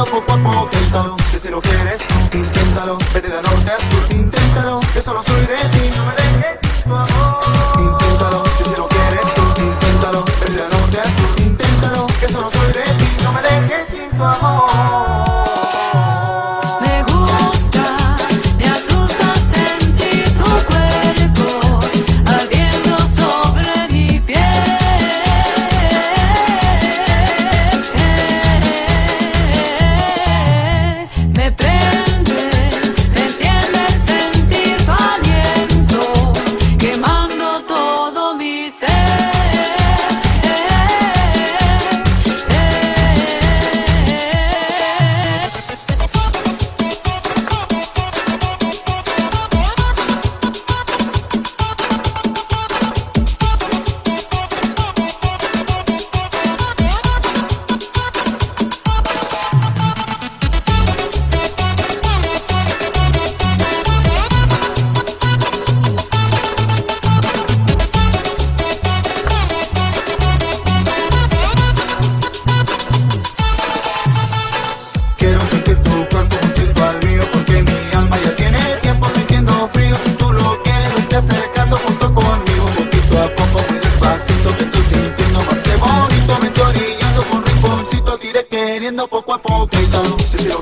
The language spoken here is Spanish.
Inténtalo, si si lo quieres, inténtalo. Vete de norte a sur, inténtalo, que solo soy de ti. No me dejes tu amor. Inténtalo, si si lo quieres, tú, inténtalo. Vete de norte a sur, inténtalo, que solo soy de ti. No me dejes sin tu amor. Despacito. Que estoy sintiendo más que bonito. Me estoy orillando con rinconcito, te iré queriendo poco a poco. Si, si lo